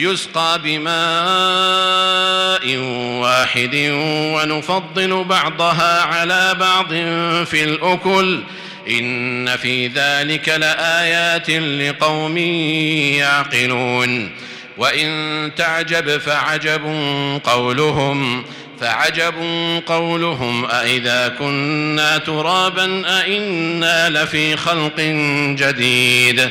يسقى بماء واحد ونفضل بعضها على بعض في الأكل إن في ذلك لآيات لقوم يعقلون وإن تعجب فعجب قولهم فعجب قولهم أإذا كنا ترابا أإنا لفي خلق جديد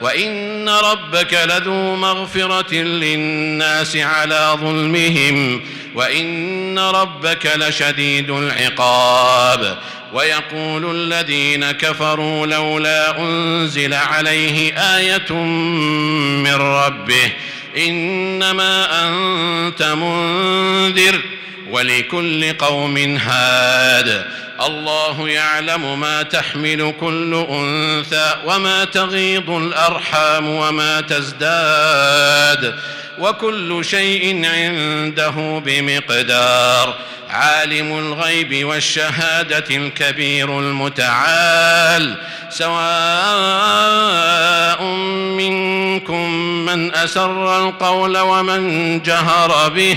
وإن ربك لذو مغفرة للناس على ظلمهم وإن ربك لشديد العقاب ويقول الذين كفروا لولا أنزل عليه آية من ربه إنما أنت منذر ولكل قوم هاد الله يعلم ما تحمل كل أنثى وما تغيض الأرحام وما تزداد وكل شيء عنده بمقدار عالم الغيب والشهادة الكبير المتعال سواء منكم من أسر القول ومن جهر به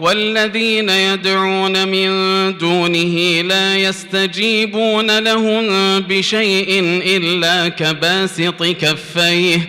والذين يدعون من دونه لا يستجيبون لهم بشيء إلا كباسط كفيه.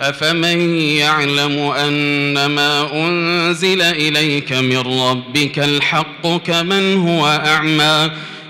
أفمن يعلم أن ما أنزل إليك من ربك الحق كمن هو أعمى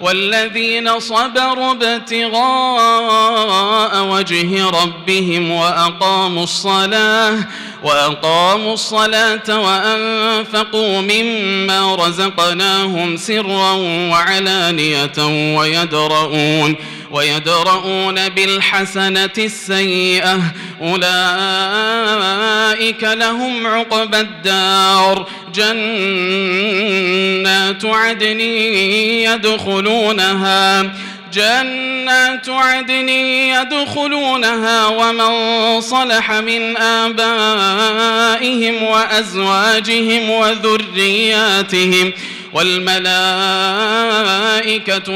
والذين صبروا ابتغاء وجه ربهم وأقاموا الصلاة وأقاموا الصلاة وأنفقوا مما رزقناهم سرا وعلانية ويدرؤون ويدرؤون بالحسنة السيئة. أولئك لهم عقبى الدار. جنات عدن يدخلونها. جنات عدن يدخلونها ومن صلح من آبائهم وأزواجهم وذرياتهم والملائكة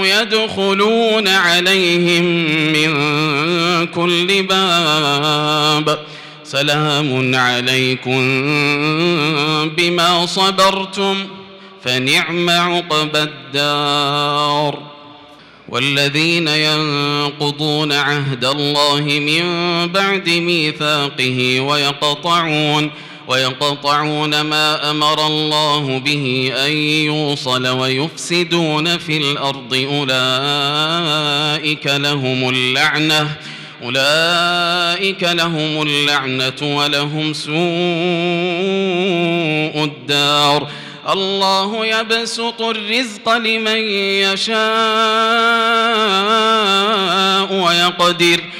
يدخلون عليهم من كل باب. سلام عليكم بما صبرتم فنعم عقبى الدار. والذين ينقضون عهد الله من بعد ميثاقه ويقطعون ويقطعون ما أمر الله به أن يوصل ويفسدون في الأرض أولئك لهم اللعنة أولئك لهم اللعنة ولهم سوء الدار. الله يبسط الرزق لمن يشاء ويقدر.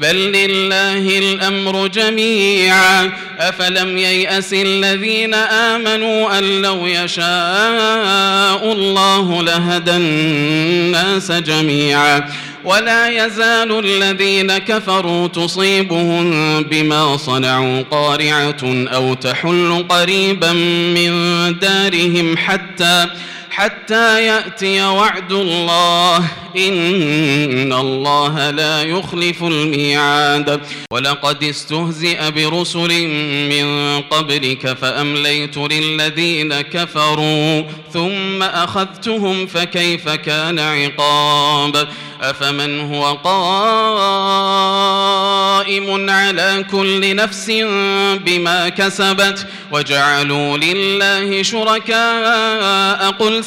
بل لله الأمر جميعا. أفلم ييأس الذين آمنوا أن لو يشاء الله لهدى الناس جميعا. ولا يزال الذين كفروا تصيبهم بما صنعوا قارعة أو تحل قريبا من دارهم حتى حتى يأتي وعد الله. إن الله لا يخلف الميعاد. ولقد استهزئ برسل من قبلك فأمليت للذين كفروا. ثم أخذتهم فكيف كان عقاب؟ أفمن هو قائم على كل نفس بما كسبت؟ وجعلوا لله شركاء. قل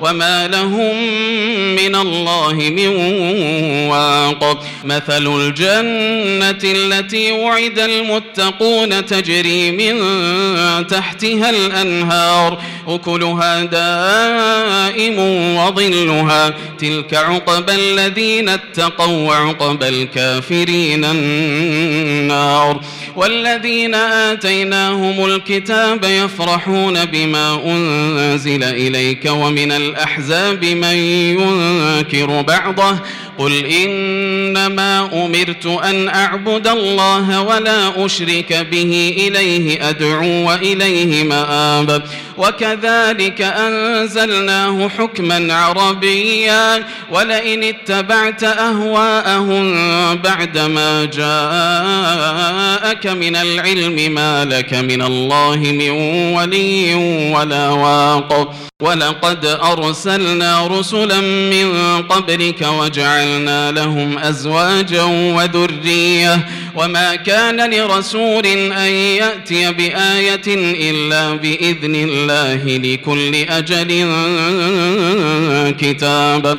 وما لهم من الله من واق. مثل الجنة التي وعد المتقون تجري من تحتها الأنهار. أكلها دائم وظلها. تلك عقبى الذين اتقوا وعقبى الكافرين النار. والذين آتيناهم الكتاب يفرحون بما أنزل إليك ومن الأحزاب من ينكر بعضه قل إنما أمرت أن أعبد الله ولا أشرك به إليه أدعو وإليه مآب. وكذلك أنزلناه حكما عربيا. ولئن اتبعت أهواءهم بعدما جاءك من العلم ما لك من الله من ولي ولا واق. ولقد أرسلنا رسلا من قبلك وجعلنا لهم أزواجا وذرية وما كان لرسول أن يأتي بآية إلا بإذن الله لكل أجل كتاب